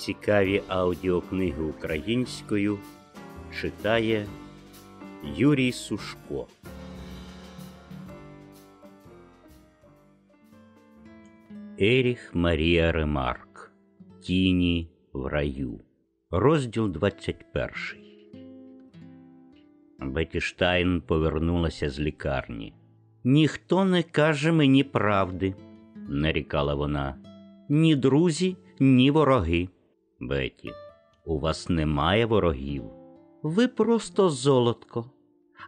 Цікаві аудіокниги українською читає Юрій Сушко. Еріх Марія Ремарк. Тіні в раю. Розділ 21. Беті Штайн повернулася з лікарні. Ніхто не каже мені правди, нарікала вона. Ні друзі, ні вороги. Беті, у вас немає ворогів. Ви просто золотко.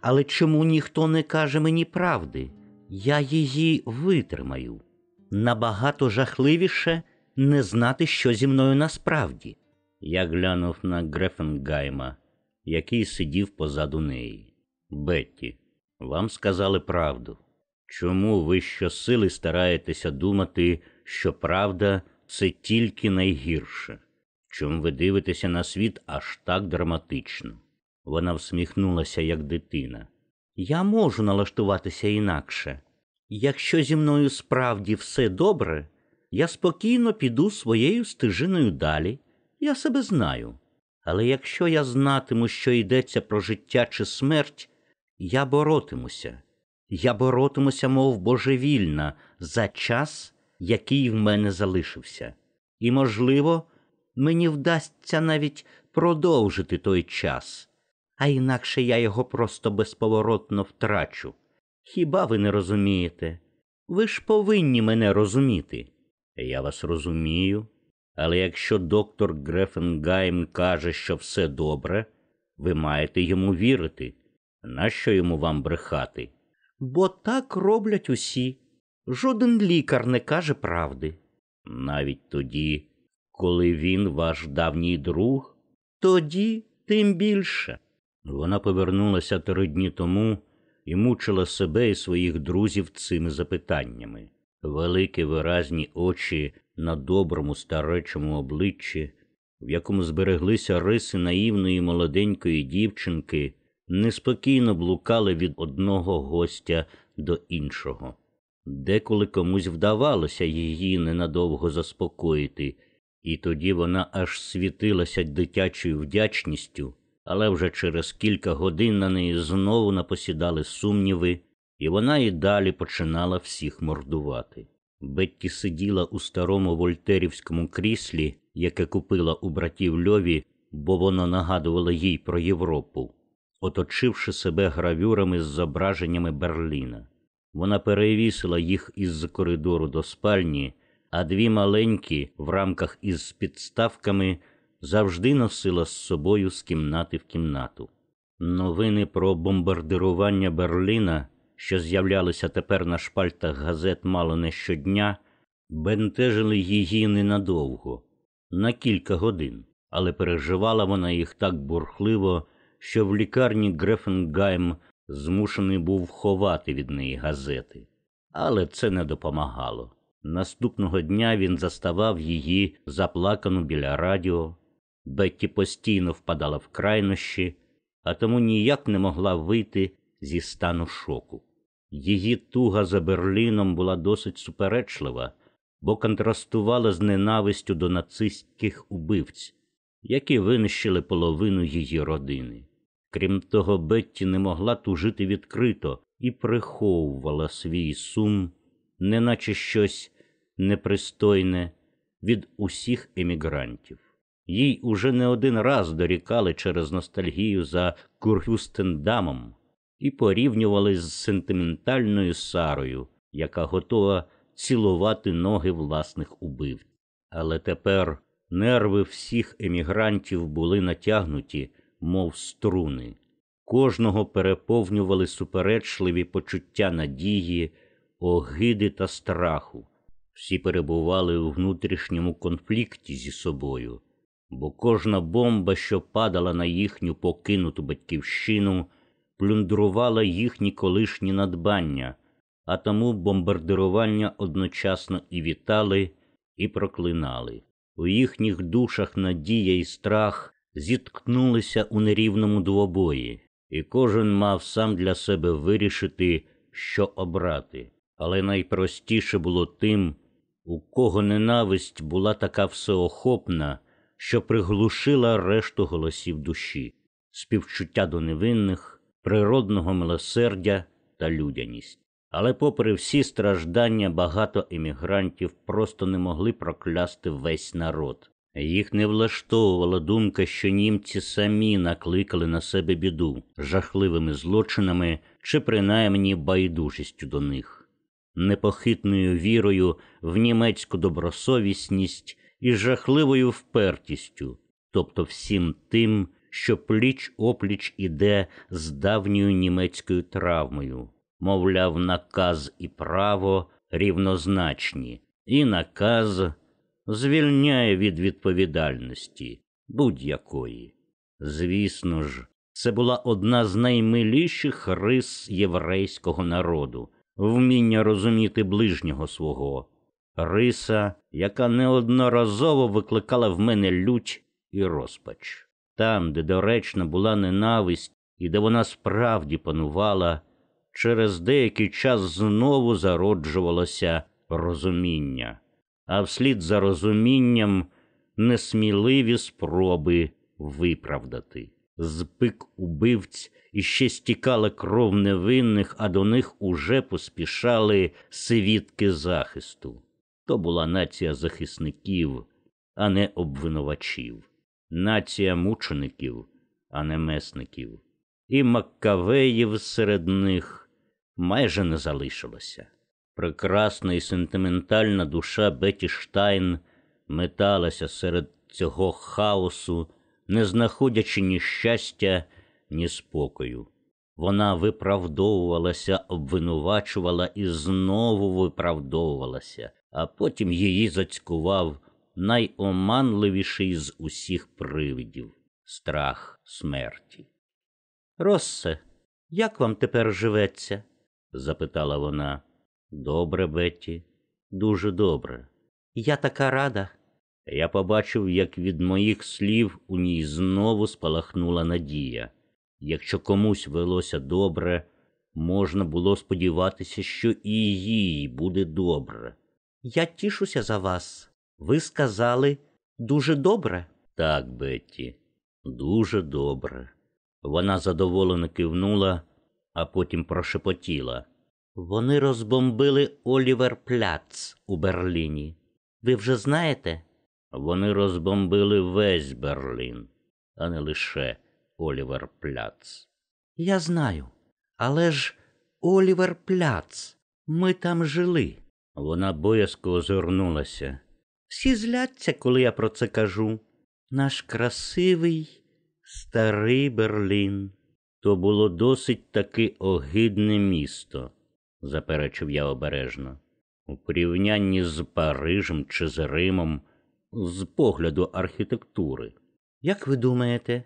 Але чому ніхто не каже мені правди? Я її витримаю. Набагато жахливіше не знати, що зі мною насправді. Я глянув на Грефенгайма, який сидів позаду неї. Бетті, вам сказали правду. Чому ви щосили стараєтеся думати, що правда це тільки найгірше? Чому ви дивитеся на світ аж так драматично? Вона всміхнулася, як дитина. Я можу налаштуватися інакше. Якщо зі мною справді все добре, я спокійно піду своєю стежиною далі. Я себе знаю. Але якщо я знатиму, що йдеться про життя чи смерть, я боротимуся. Я боротимуся, мов божевільна, за час, який в мене залишився. І, можливо, мені вдасться навіть продовжити той час, а інакше я його просто безповоротно втрачу. Хіба ви не розумієте? Ви ж повинні мене розуміти. Я вас розумію, але якщо доктор Грефенгайм каже, що все добре, ви маєте йому вірити. Нащо йому вам брехати? Бо так роблять усі. Жоден лікар не каже правди. Навіть тоді, коли він ваш давній друг, тоді тим більше. Вона повернулася три дні тому і мучила себе і своїх друзів цими запитаннями. Великі виразні очі на доброму старечому обличчі, в якому збереглися риси наївної молоденької дівчинки, неспокійно блукали від одного гостя до іншого. Деколи комусь вдавалося її ненадовго заспокоїти, і тоді вона аж світилася дитячою вдячністю, але вже через кілька годин на неї знову напосідали сумніви, і вона і далі починала всіх мордувати. Бетті сиділа у старому вольтерівському кріслі, яке купила у братів Льові, бо воно нагадувало їй про Європу, оточивши себе гравюрами з зображеннями Берліна. Вона перевісила їх із коридору до спальні, а дві маленькі в рамках із підставками завжди носила з собою з кімнати в кімнату. Новини про бомбардирування Берліна, що з'являлися тепер на шпальтах газет мало не щодня, бентежили її ненадовго, на кілька годин, але переживала вона їх так бурхливо, що в лікарні Грефенгайм змушений був ховати від неї газети. Але це не допомагало. Наступного дня він заставав її заплакану біля радіо. Бетті постійно впадала в крайнощі, а тому ніяк не могла вийти зі стану шоку. Її туга за Берліном була досить суперечлива, бо контрастувала з ненавистю до нацистських убивць, які винищили половину її родини. Крім того, Бетті не могла тужити відкрито і приховувала свій сум, неначе щось непристойне від усіх емігрантів. Їй уже не один раз дорікали через ностальгію за Курфюстендамом і порівнювали з сентиментальною Сарою, яка готова цілувати ноги власних убивць. Але тепер нерви всіх емігрантів були натягнуті мов струни. Кожного переповнювали суперечливі почуття надії, огиди та страху. Всі перебували у внутрішньому конфлікті зі собою, бо кожна бомба, що падала на їхню покинуту батьківщину, плюндрувала їхні колишні надбання, а тому бомбардирування одночасно і вітали, і проклинали. У їхніх душах надія і страх зіткнулися у нерівному двобої, і кожен мав сам для себе вирішити, що обрати. Але найпростіше було тим, у кого ненависть була така всеохопна, що приглушила решту голосів душі, співчуття до невинних, природного милосердя та людяність. Але, попри всі страждання, багато емігрантів просто не могли проклясти весь народ. Їх не влаштовувала думка, що німці самі накликали на себе біду жахливими злочинами чи принаймні байдужістю до них, непохитною вірою в німецьку добросовісність і жахливою впертістю, тобто всім тим, що пліч опліч іде з давньою німецькою травмою, мовляв, наказ і право рівнозначні, і наказ звільняє від відповідальності будь-якої. Звісно ж, це була одна з наймиліших рис єврейського народу вміння розуміти ближнього свого, риса, яка неодноразово викликала в мене лють і розпач. Там, де доречна була ненависть і де вона справді панувала, через деякий час знову зароджувалося розуміння а вслід за розумінням несміливі спроби виправдати. З пик убивць іще стікала кров невинних, а до них уже поспішали свідки захисту. То була нація захисників, а не обвинувачів, нація мучеників, а не месників. І Маккавеїв серед них майже не залишилося. Прекрасна і сентиментальна душа Беті Штайн металася серед цього хаосу, не знаходячи ні щастя, ні спокою. Вона виправдовувалася, обвинувачувала і знову виправдовувалася, а потім її зацькував найоманливіший з усіх привидів страх смерті. Россе, як вам тепер живеться? запитала вона. Добре, Бетті, дуже добре. Я така рада. Я побачив, як від моїх слів у ній знову спалахнула надія. Якщо комусь велося добре, можна було сподіватися, що і їй буде добре. Я тішуся за вас. Ви сказали дуже добре. Так, Бетті, дуже добре. Вона задоволено кивнула, а потім прошепотіла. Вони розбомбили Олівер Пляц у Берліні. Ви вже знаєте? Вони розбомбили весь Берлін, а не лише Олівер Пляц. Я знаю. Але ж Олівер Пляц. Ми там жили. Вона боязко озирнулася. Всі зляться, коли я про це кажу. Наш красивий старий Берлін. То було досить таки огидне місто заперечив я обережно. У порівнянні з Парижем чи з Римом, з погляду архітектури. Як ви думаєте,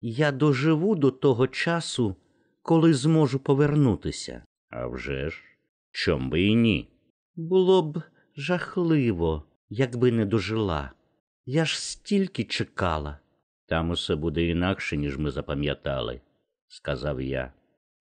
я доживу до того часу, коли зможу повернутися? «А вже ж, чом би і ні? Було б жахливо, якби не дожила. Я ж стільки чекала. Там усе буде інакше, ніж ми запам'ятали, сказав я.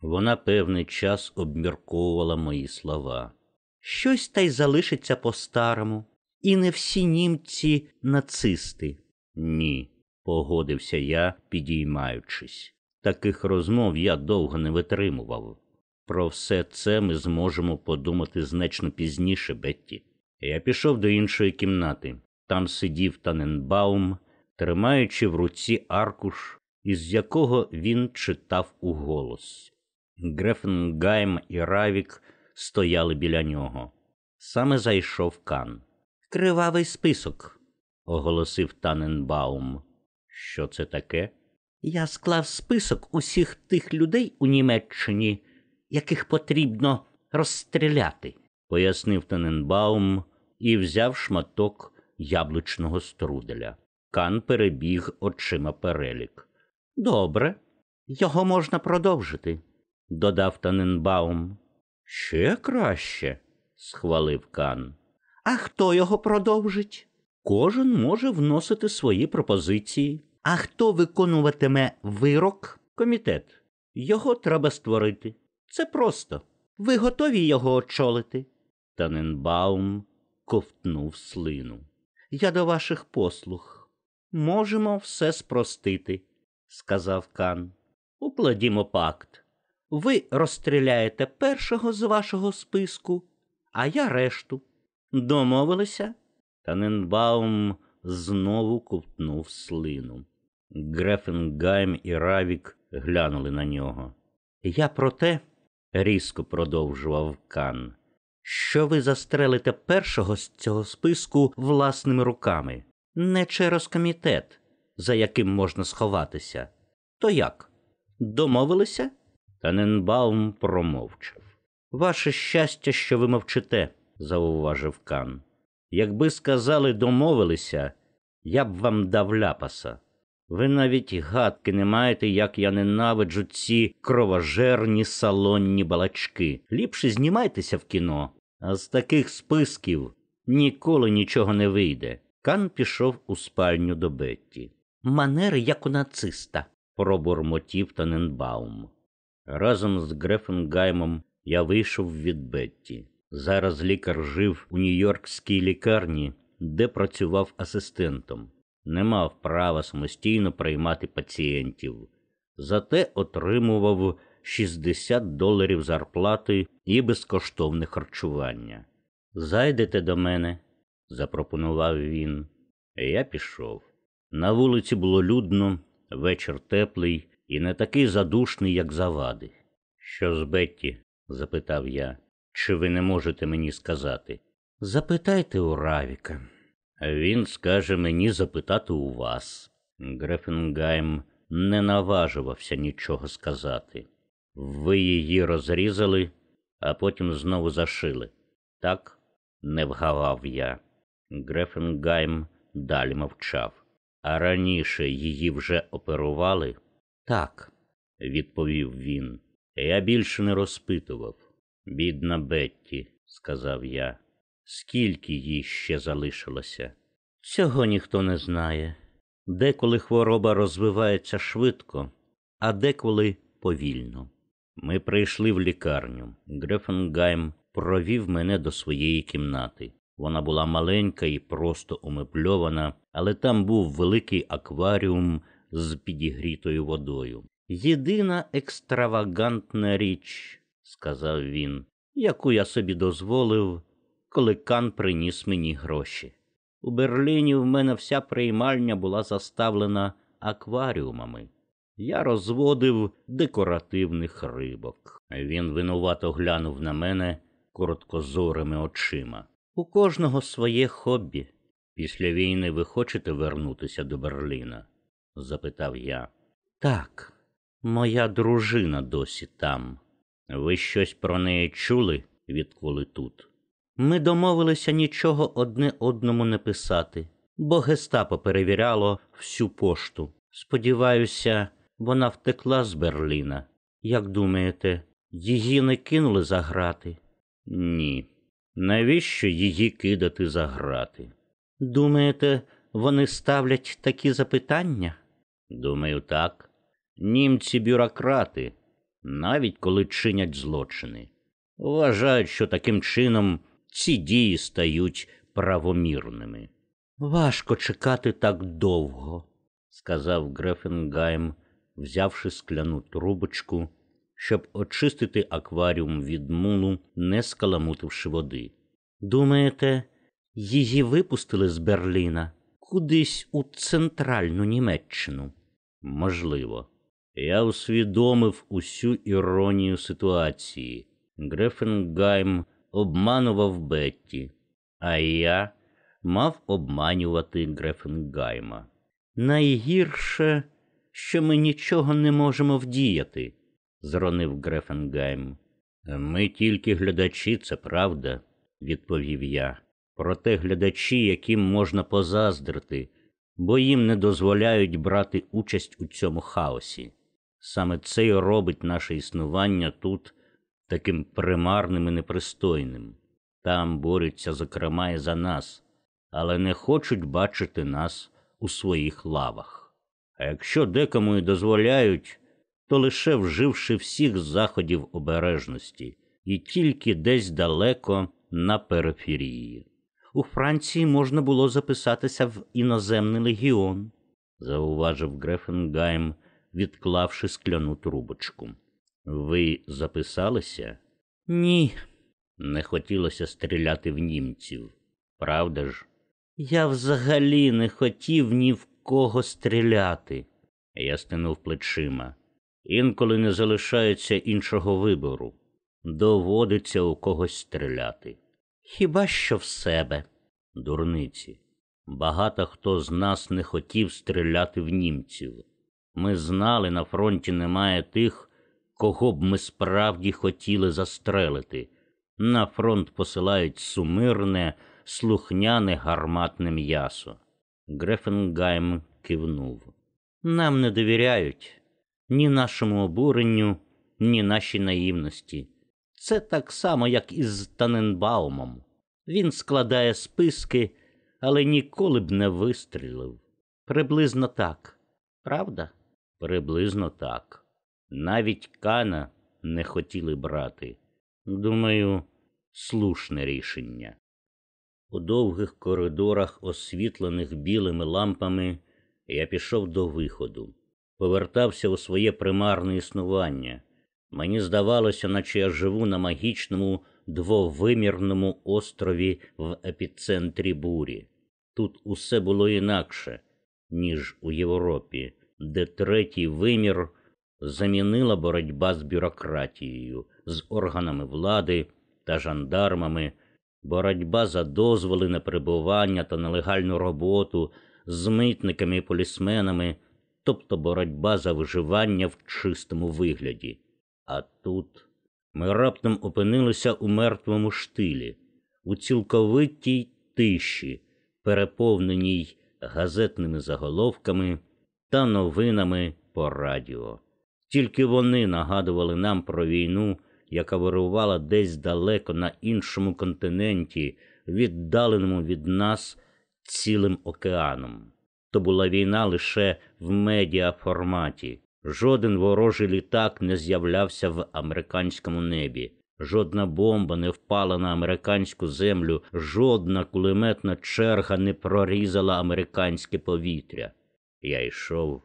Вона певний час обмірковувала мої слова. Щось та й залишиться по-старому, і не всі німці нацисти. Ні, погодився я, підіймаючись. Таких розмов я довго не витримував. Про все це ми зможемо подумати значно пізніше, Бетті. Я пішов до іншої кімнати. Там сидів Таненбаум, тримаючи в руці аркуш, із якого він читав уголос. Грефенгайм і Равік стояли біля нього. Саме зайшов Кан. Кривавий список, оголосив Таненбаум. Що це таке? Я склав список усіх тих людей у Німеччині, яких потрібно розстріляти, пояснив Таненбаум і взяв шматок яблучного струделя. Кан перебіг очима перелік. Добре, його можна продовжити додав Таненбаум. Ще краще, схвалив Кан. А хто його продовжить? Кожен може вносити свої пропозиції. А хто виконуватиме вирок? Комітет. Його треба створити. Це просто. Ви готові його очолити? Таненбаум ковтнув слину. Я до ваших послуг. можемо все спростити, сказав Кан. Укладімо пакт. Ви розстріляєте першого з вашого списку, а я решту. Домовилися? Таненбаум знову ковтнув слину. Грефенгайм і Равік глянули на нього. Я про те, різко продовжував Кан, що ви застрелите першого з цього списку власними руками, не через комітет, за яким можна сховатися. То як? Домовилися? Таненбаум промовчав. Ваше щастя, що ви мовчите, зауважив Кан. Якби сказали домовилися, я б вам дав ляпаса. Ви навіть гадки не маєте, як я ненавиджу ці кровожерні салонні балачки. Ліпше знімайтеся в кіно, а з таких списків ніколи нічого не вийде. Кан пішов у спальню до Бетті. Манери, як у нациста, пробурмотів Таненбаум. Разом з Грефенгаймом я вийшов від Бетті. Зараз лікар жив у Нью-Йоркській лікарні, де працював асистентом, не мав права самостійно приймати пацієнтів, зате отримував 60 доларів зарплати і безкоштовне харчування. Зайдете до мене, запропонував він. Я пішов. На вулиці було людно, вечір теплий і не такий задушний, як завади. Що з Бетті? запитав я. Чи ви не можете мені сказати? Запитайте у Равіка. Він скаже мені запитати у вас. Грефенгайм не наважувався нічого сказати. Ви її розрізали, а потім знову зашили. Так, не вгавав я. Грефенгайм далі мовчав. А раніше її вже оперували? Так, відповів він. Я більше не розпитував. Бідна Бетті, сказав я, скільки їй ще залишилося? Цього ніхто не знає. Деколи хвороба розвивається швидко, а деколи повільно. Ми прийшли в лікарню. Грефенгайм провів мене до своєї кімнати. Вона була маленька і просто умебльована, але там був великий акваріум з підігрітою водою. Єдина екстравагантна річ, сказав він, яку я собі дозволив, коли Кан приніс мені гроші. У Берліні в мене вся приймальня була заставлена акваріумами. Я розводив декоративних рибок. Він винувато глянув на мене короткозорими очима. У кожного своє хобі. Після війни ви хочете вернутися до Берліна? запитав я. Так, моя дружина досі там. Ви щось про неї чули, відколи тут? Ми домовилися нічого одне одному не писати, бо гестапо перевіряло всю пошту. Сподіваюся, вона втекла з Берліна. Як думаєте, її не кинули за грати? Ні. Навіщо її кидати за грати? Думаєте, вони ставлять такі запитання? Думаю, так. Німці бюрократи, навіть коли чинять злочини. Вважають, що таким чином ці дії стають правомірними. Важко чекати так довго, сказав Грефенгайм, взявши скляну трубочку, щоб очистити акваріум від мулу, не скаламутивши води. Думаєте, її випустили з Берліна кудись у центральну Німеччину? Можливо. Я усвідомив усю іронію ситуації. Грефенгайм обманував Бетті, а я мав обманювати Грефенгайма. Найгірше, що ми нічого не можемо вдіяти, зронив Грефенгайм. Ми тільки глядачі, це правда, відповів я. Проте глядачі, яким можна позаздрити, бо їм не дозволяють брати участь у цьому хаосі. Саме це й робить наше існування тут таким примарним і непристойним. Там борються, зокрема, і за нас, але не хочуть бачити нас у своїх лавах. А якщо декому й дозволяють, то лише вживши всіх заходів обережності і тільки десь далеко на периферії. У Франції можна було записатися в іноземний легіон, зауважив Грефенгайм, відклавши скляну трубочку. Ви записалися? Ні. Не хотілося стріляти в німців, правда ж? Я взагалі не хотів ні в кого стріляти. Я стинув плечима. Інколи не залишається іншого вибору. Доводиться у когось стріляти. Хіба що в себе, дурниці. Багато хто з нас не хотів стріляти в німців. Ми знали, на фронті немає тих, кого б ми справді хотіли застрелити. На фронт посилають сумирне, слухняне гарматне м'ясо. Грефенгайм кивнув. Нам не довіряють ні нашому обуренню, ні нашій наївності. Це так само, як із Таненбаумом. Він складає списки, але ніколи б не вистрілив. Приблизно так, правда? Приблизно так. Навіть Кана не хотіли брати. Думаю, слушне рішення. У довгих коридорах, освітлених білими лампами, я пішов до виходу, повертався у своє примарне існування. Мені здавалося, наче я живу на магічному двовимірному острові в епіцентрі бурі. Тут усе було інакше, ніж у Європі, де третій вимір замінила боротьба з бюрократією, з органами влади та жандармами, боротьба за дозволи на перебування та нелегальну роботу з митниками і полісменами, тобто боротьба за виживання в чистому вигляді. А тут ми раптом опинилися у мертвому штилі, у цілковитій тиші, переповненій газетними заголовками та новинами по радіо. Тільки вони нагадували нам про війну, яка вирувала десь далеко на іншому континенті, віддаленому від нас цілим океаном. То була війна лише в медіаформаті. Жоден ворожий літак не з'являвся в американському небі. Жодна бомба не впала на американську землю, жодна кулеметна черга не прорізала американське повітря. Я йшов,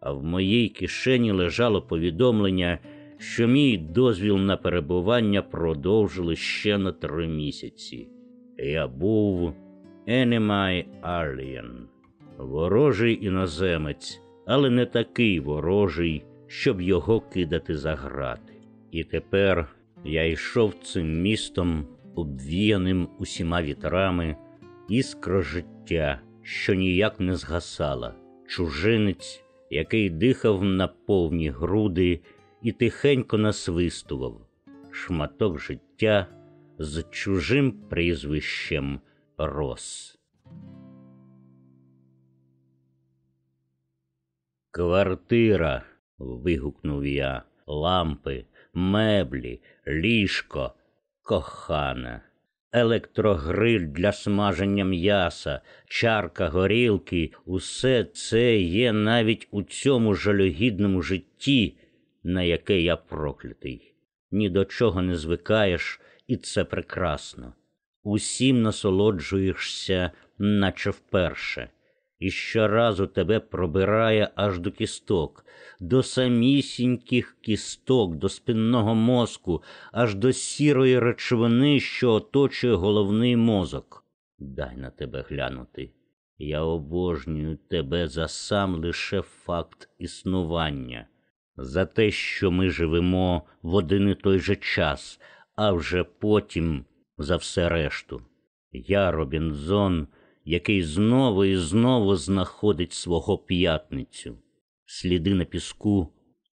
а в моїй кишені лежало повідомлення, що мій дозвіл на перебування продовжили ще на три місяці. Я був Enemy Alien, ворожий іноземець але не такий ворожий, щоб його кидати за грати. І тепер я йшов цим містом, обвіяним усіма вітрами, іскра життя, що ніяк не згасала, чужинець, який дихав на повні груди і тихенько насвистував, шматок життя з чужим прізвищем Рос. Квартира. вигукнув я, лампи, меблі, ліжко, кохана, електрогриль для смаження м'яса, чарка горілки, усе це є навіть у цьому жалюгідному житті, на яке я проклятий. Ні до чого не звикаєш, і це прекрасно. Усім насолоджуєшся, наче вперше і щоразу тебе пробирає аж до кісток, до самісіньких кісток, до спинного мозку, аж до сірої речовини, що оточує головний мозок. Дай на тебе глянути. Я обожнюю тебе за сам лише факт існування, за те, що ми живемо в один і той же час, а вже потім за все решту. Я, Робінзон, який знову і знову знаходить свого п'ятницю, сліди на піску,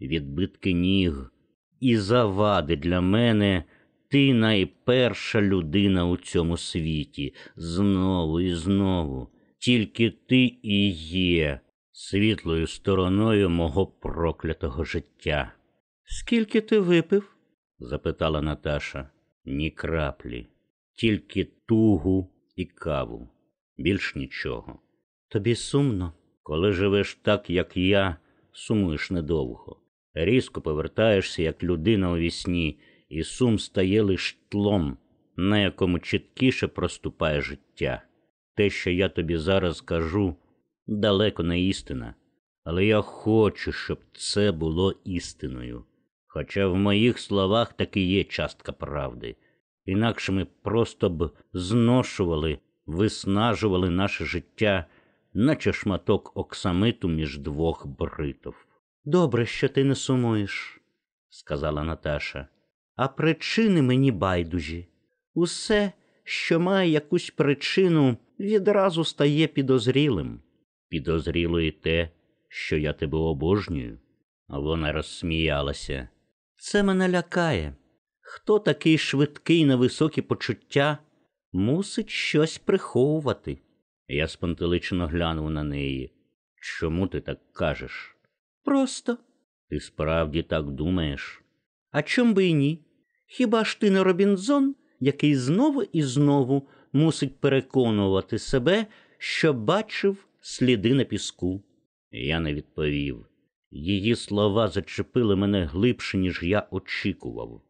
відбитки ніг, і завади для мене ти найперша людина у цьому світі, знову і знову, тільки ти і є світлою стороною мого проклятого життя. Скільки ти випив? запитала Наташа. Ні краплі, тільки тугу і каву більш нічого. Тобі сумно, коли живеш так, як я, сумуєш недовго. Різко повертаєшся, як людина у вісні, і сум стає лиш тлом, на якому чіткіше проступає життя. Те, що я тобі зараз кажу, далеко не істина, але я хочу, щоб це було істиною. Хоча в моїх словах таки є частка правди, інакше ми просто б зношували, виснажували наше життя, наче шматок оксамиту між двох бритов. Добре, що ти не сумуєш, сказала Наташа, а причини мені байдужі. Усе, що має якусь причину, відразу стає підозрілим. Підозріло і те, що я тебе обожнюю. А вона розсміялася. Це мене лякає. Хто такий швидкий на високі почуття, мусить щось приховувати. Я спантеличено глянув на неї. Чому ти так кажеш? Просто. Ти справді так думаєш? А чом би і ні? Хіба ж ти не Робінзон, який знову і знову мусить переконувати себе, що бачив сліди на піску? Я не відповів. Її слова зачепили мене глибше, ніж я очікував.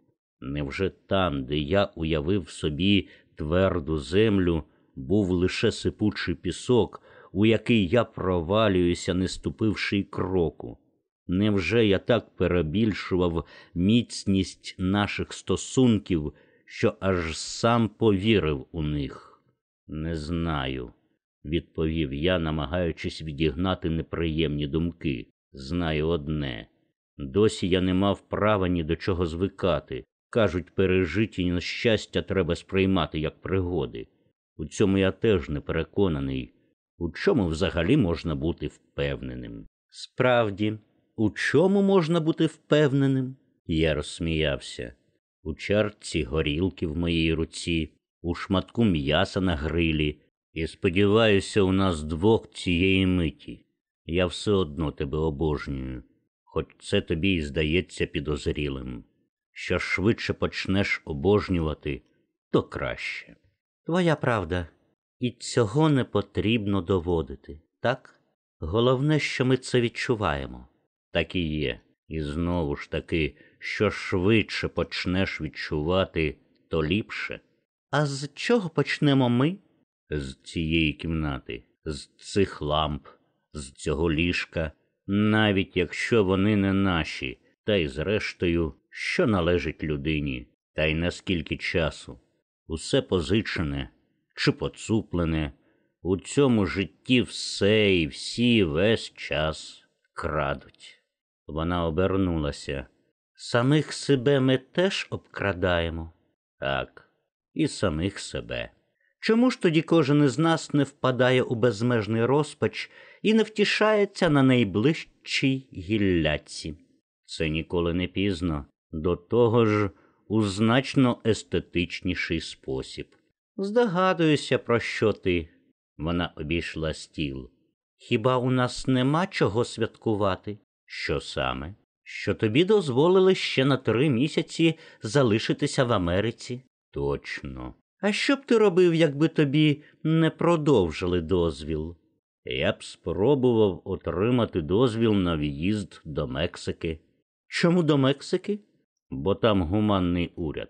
Невже там, де я уявив собі тверду землю, був лише сипучий пісок, у який я провалююся, не ступивши й кроку? Невже я так перебільшував міцність наших стосунків, що аж сам повірив у них? Не знаю, відповів я, намагаючись відігнати неприємні думки. Знаю одне. Досі я не мав права ні до чого звикати. Кажуть, пережиті нещастя треба сприймати як пригоди. У цьому я теж не переконаний. У чому взагалі можна бути впевненим? Справді, у чому можна бути впевненим? Я розсміявся. У чарці горілки в моїй руці, у шматку м'яса на грилі, і сподіваюся, у нас двох цієї миті. Я все одно тебе обожнюю, хоч це тобі і здається підозрілим. Що швидше почнеш обожнювати, то краще. Твоя правда, і цього не потрібно доводити, так? Головне, що ми це відчуваємо. Так і є. І знову ж таки, що швидше почнеш відчувати, то ліпше. А з чого почнемо ми? З цієї кімнати, з цих ламп, з цього ліжка, навіть якщо вони не наші, та й зрештою, що належить людині, та й наскільки часу. Усе позичене чи поцуплене, у цьому житті все і всі весь час крадуть. Вона обернулася. Самих себе ми теж обкрадаємо. Так, і самих себе. Чому ж тоді кожен із нас не впадає у безмежний розпач і не втішається на найближчій гілляці? Це ніколи не пізно, до того ж у значно естетичніший спосіб. Здогадуюся, про що ти. Вона обійшла стіл. Хіба у нас нема чого святкувати? Що саме? Що тобі дозволили ще на три місяці залишитися в Америці? Точно. А що б ти робив, якби тобі не продовжили дозвіл? Я б спробував отримати дозвіл на в'їзд до Мексики. Чому до Мексики? Бо там гуманний уряд.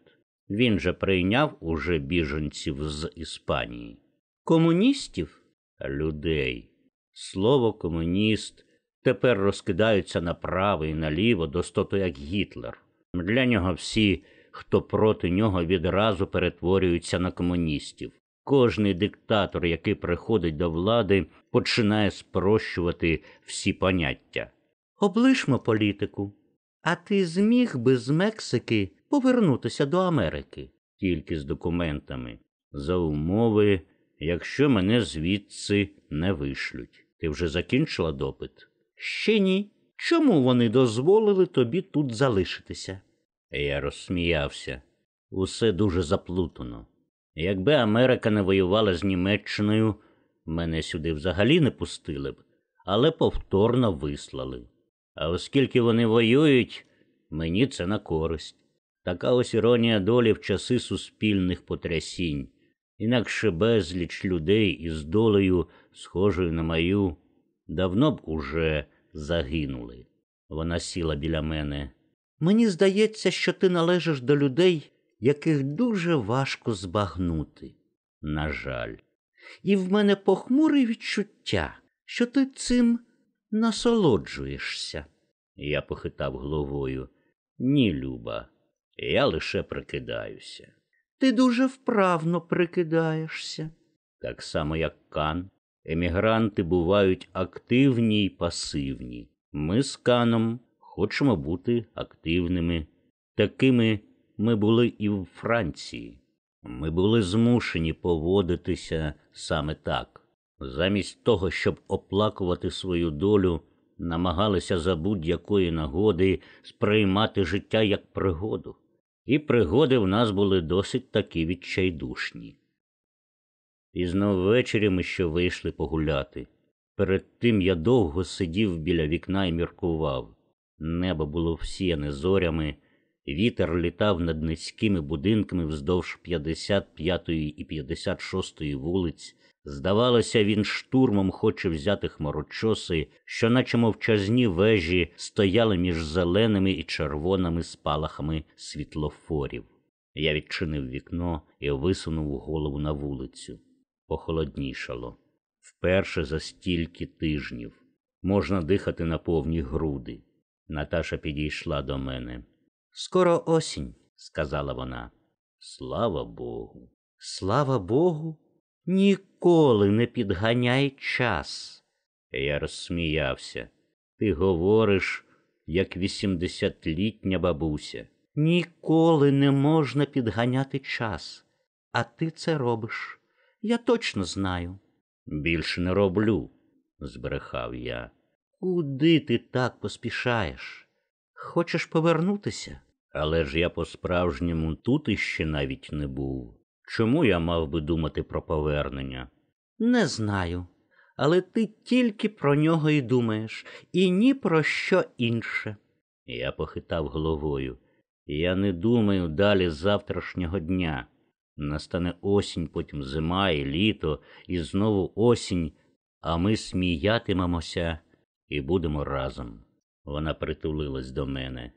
Він же прийняв уже біженців з Іспанії. Комуністів? Людей. Слово комуніст тепер розкидаються направо і наліво, достото як Гітлер. Для нього всі, хто проти нього, відразу перетворюються на комуністів. Кожний диктатор, який приходить до влади, починає спрощувати всі поняття. Облишмо політику. А ти зміг би з Мексики повернутися до Америки тільки з документами, за умови, якщо мене звідси не вишлють. Ти вже закінчила допит? Ще ні. Чому вони дозволили тобі тут залишитися? Я розсміявся. Усе дуже заплутано. Якби Америка не воювала з Німеччиною, мене сюди взагалі не пустили б, але повторно вислали. А оскільки вони воюють, мені це на користь. Така ось іронія долі в часи суспільних потрясінь, інакше безліч людей із долею, схожою на мою, давно б уже загинули. Вона сіла біля мене. Мені здається, що ти належиш до людей, яких дуже важко збагнути. На жаль, і в мене похмуре відчуття, що ти цим насолоджуєшся. Я похитав головою. Ні, Люба, я лише прикидаюся. Ти дуже вправно прикидаєшся. Так само, як Кан. Емігранти бувають активні й пасивні. Ми з Каном хочемо бути активними. Такими ми були і в Франції. Ми були змушені поводитися саме так. Замість того, щоб оплакувати свою долю, намагалися за будь-якої нагоди сприймати життя як пригоду, і пригоди в нас були досить таки відчайдушні. Пізно ввечері ми ще вийшли погуляти. Перед тим я довго сидів біля вікна і міркував. Небо було всіяне зорями, вітер літав над низькими будинками вздовж 55-ї і 56-ї вулиць. Здавалося, він штурмом хоче взяти хмарочоси, що, наче мовчазні вежі, стояли між зеленими і червоними спалахами світлофорів. Я відчинив вікно і висунув голову на вулицю. Похолоднішало. Вперше за стільки тижнів можна дихати на повні груди. Наташа підійшла до мене. Скоро осінь, сказала вона. Слава Богу. Слава Богу. Ніколи не підганяй час. Я розсміявся. Ти говориш, як вісімдесятлітня бабуся. Ніколи не можна підганяти час. А ти це робиш. Я точно знаю. Більше не роблю, збрехав я. Куди ти так поспішаєш? Хочеш повернутися? Але ж я по-справжньому тут іще навіть не був. Чому я мав би думати про повернення? Не знаю. Але ти тільки про нього і думаєш, і ні про що інше. Я похитав головою. Я не думаю далі завтрашнього дня. Настане осінь, потім зима і літо, і знову осінь, а ми сміятимемося і будемо разом. Вона притулилась до мене.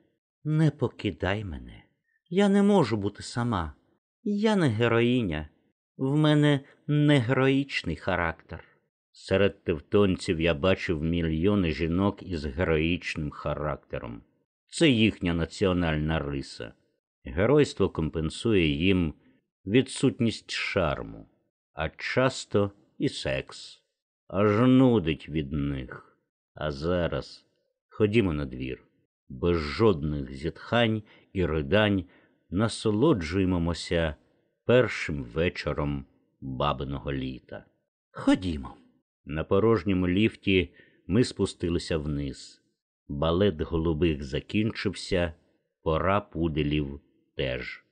Не покидай мене. Я не можу бути сама. Я не героїня, в мене не героїчний характер. Серед тевтонців я бачив мільйони жінок із героїчним характером. Це їхня національна риса. Геройство компенсує їм відсутність шарму, а часто і секс, аж нудить від них. А зараз ходімо на двір, без жодних зітхань і ридань насолоджуємося першим вечором бабиного літа. Ходімо. На порожньому ліфті ми спустилися вниз. Балет голубих закінчився, пора пуделів теж.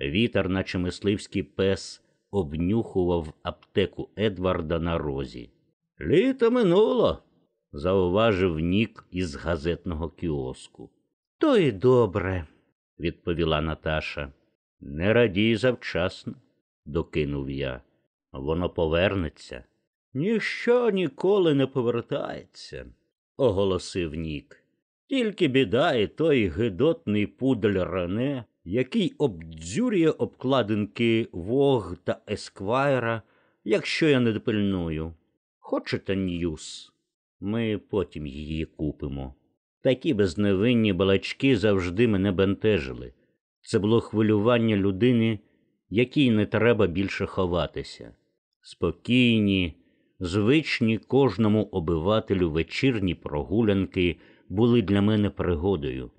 Вітер, наче мисливський пес, обнюхував аптеку Едварда на розі. Літо минуло, зауважив Нік із газетного кіоску. То й добре, відповіла Наташа. Не радій завчасно, докинув я. Воно повернеться. Ніщо ніколи не повертається, оголосив Нік. Тільки біда і той гидотний пудель Рене, який обдзюрює обкладинки Вог та Есквайра, якщо я не допильную. Хочете ньюс? Ми потім її купимо. Такі безневинні балачки завжди мене бентежили. Це було хвилювання людини, якій не треба більше ховатися. Спокійні, звичні кожному обивателю вечірні прогулянки були для мене пригодою.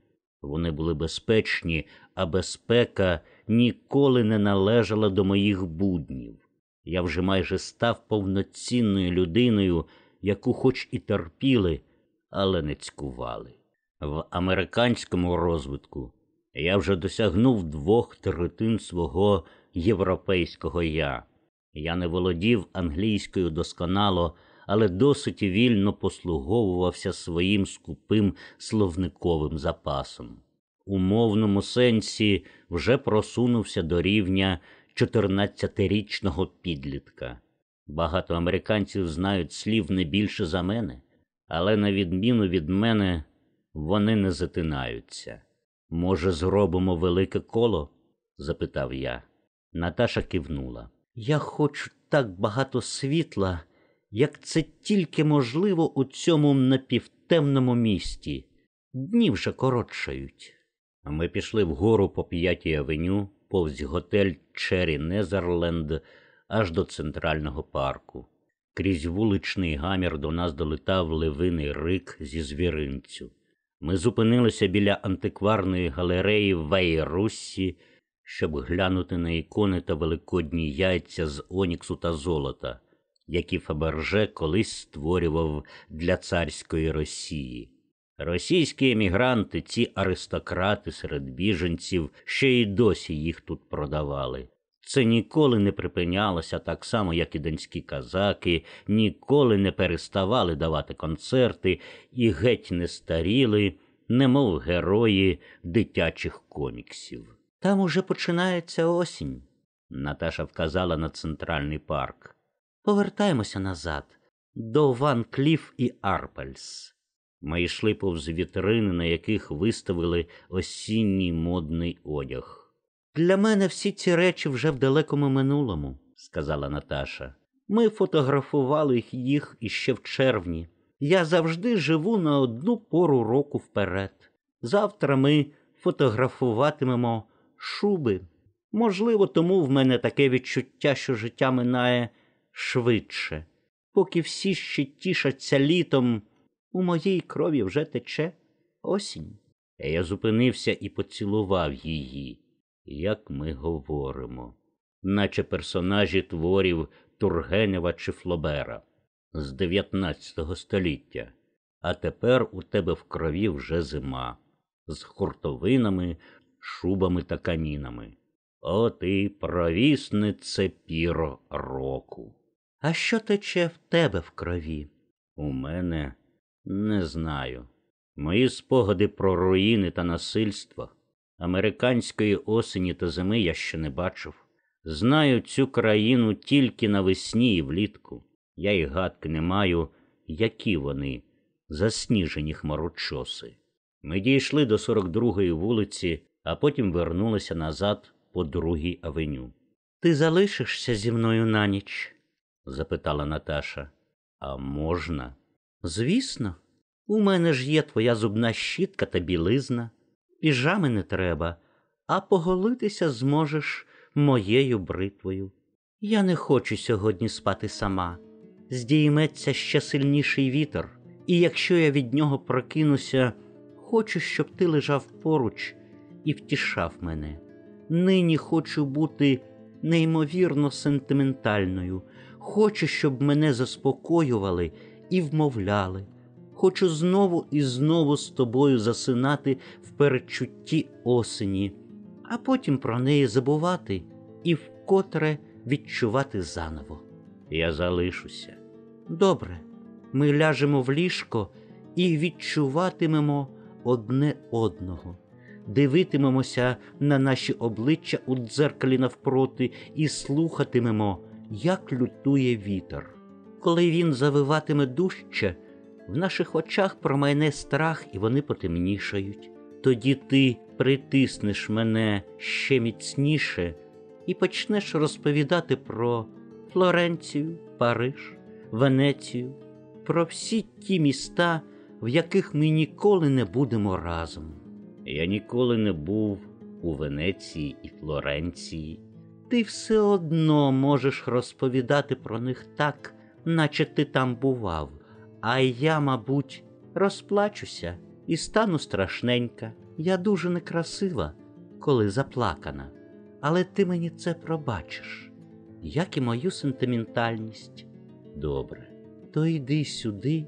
Вони були безпечні, а безпека ніколи не належала до моїх буднів. Я вже майже став повноцінною людиною, яку хоч і терпіли, але не цькували. В американському розвитку я вже досягнув двох третин свого європейського я. Я не володів англійською досконало, але досить вільно послуговувався своїм скупим словниковим запасом. У мовному сенсі вже просунувся до рівня 14-річного підлітка. Багато американців знають слів не більше за мене, але, на відміну від мене, вони не затинаються. Може, зробимо велике коло? запитав я. Наташа кивнула. Я хочу так багато світла як це тільки можливо у цьому напівтемному місті. Дні вже коротшають. Ми пішли вгору по п'ятій авеню, повз готель Чері Незерленд аж до центрального парку. Крізь вуличний гамір до нас долетав левиний рик зі звіринцю. Ми зупинилися біля антикварної галереї Вейруссі, щоб глянути на ікони та великодні яйця з оніксу та золота, які Фаберже колись створював для царської Росії. Російські емігранти, ці аристократи серед біженців, ще й досі їх тут продавали. Це ніколи не припинялося, так само, як і донські казаки, ніколи не переставали давати концерти і геть не старіли, немов герої дитячих коміксів. Там уже починається осінь, Наташа вказала на центральний парк. Повертаємося назад, до Ван Кліф і Арпельс. Ми йшли повз вітрини, на яких виставили осінній модний одяг. Для мене всі ці речі вже в далекому минулому, сказала Наташа. Ми фотографували їх іще в червні. Я завжди живу на одну пору року вперед. Завтра ми фотографуватимемо шуби. Можливо, тому в мене таке відчуття, що життя минає швидше. Поки всі ще тішаться літом, у моїй крові вже тече осінь. Я зупинився і поцілував її як ми говоримо, наче персонажі творів Тургенева чи Флобера з 19 століття, а тепер у тебе в крові вже зима, з хуртовинами, шубами та камінами. О, ти провіснице піро року. А що тече в тебе в крові? У мене не знаю. Мої спогади про руїни та насильства Американської осені та зими я ще не бачив. Знаю цю країну тільки навесні і влітку. Я й гадки не маю, які вони, засніжені хмарочоси. Ми дійшли до 42-ї вулиці, а потім вернулися назад по другій авеню. Ти залишишся зі мною на ніч? запитала Наташа. А можна? Звісно, у мене ж є твоя зубна щітка та білизна піжами не треба, а поголитися зможеш моєю бритвою. Я не хочу сьогодні спати сама. Здійметься ще сильніший вітер, і якщо я від нього прокинуся, хочу, щоб ти лежав поруч і втішав мене. Нині хочу бути неймовірно сентиментальною, хочу, щоб мене заспокоювали і вмовляли. Хочу знову і знову з тобою засинати в передчутті осені, а потім про неї забувати і вкотре відчувати заново. Я залишуся. Добре, ми ляжемо в ліжко і відчуватимемо одне одного, дивитимемося на наші обличчя у дзеркалі навпроти і слухатимемо, як лютує вітер. Коли він завиватиме дужче, в наших очах промайне страх, і вони потемнішають. Тоді ти притиснеш мене ще міцніше і почнеш розповідати про Флоренцію, Париж, Венецію, про всі ті міста, в яких ми ніколи не будемо разом. Я ніколи не був у Венеції і Флоренції. Ти все одно можеш розповідати про них так, наче ти там бував. А я, мабуть, розплачуся і стану страшненька. Я дуже некрасива, коли заплакана, але ти мені це пробачиш, як і мою сентиментальність. Добре, то йди сюди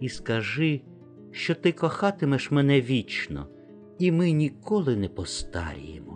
і скажи, що ти кохатимеш мене вічно, і ми ніколи не постаріємо.